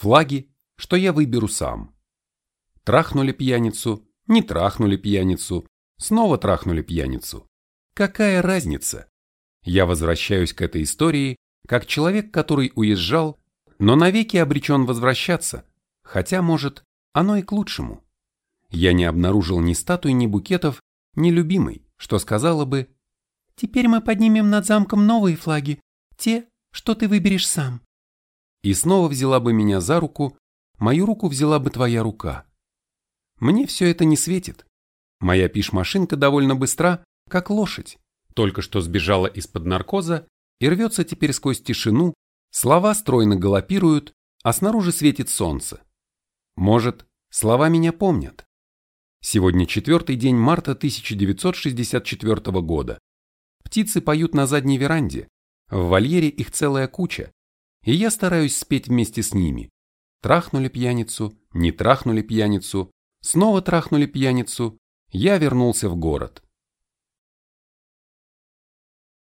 Флаги, что я выберу сам. Трахнули пьяницу, не трахнули пьяницу, снова трахнули пьяницу. Какая разница? Я возвращаюсь к этой истории, как человек, который уезжал, но навеки обречен возвращаться, хотя, может, оно и к лучшему. Я не обнаружил ни статуй, ни букетов, ни любимой, что сказала бы «Теперь мы поднимем над замком новые флаги, те, что ты выберешь сам». И снова взяла бы меня за руку, мою руку взяла бы твоя рука. Мне все это не светит. Моя пиш-машинка довольно быстра, как лошадь, только что сбежала из-под наркоза и рвется теперь сквозь тишину, слова стройно галопируют, а снаружи светит солнце. Может, слова меня помнят. Сегодня четвертый день марта 1964 года. Птицы поют на задней веранде, в вольере их целая куча, и я стараюсь спеть вместе с ними. Трахнули пьяницу, не трахнули пьяницу, снова трахнули пьяницу, я вернулся в город.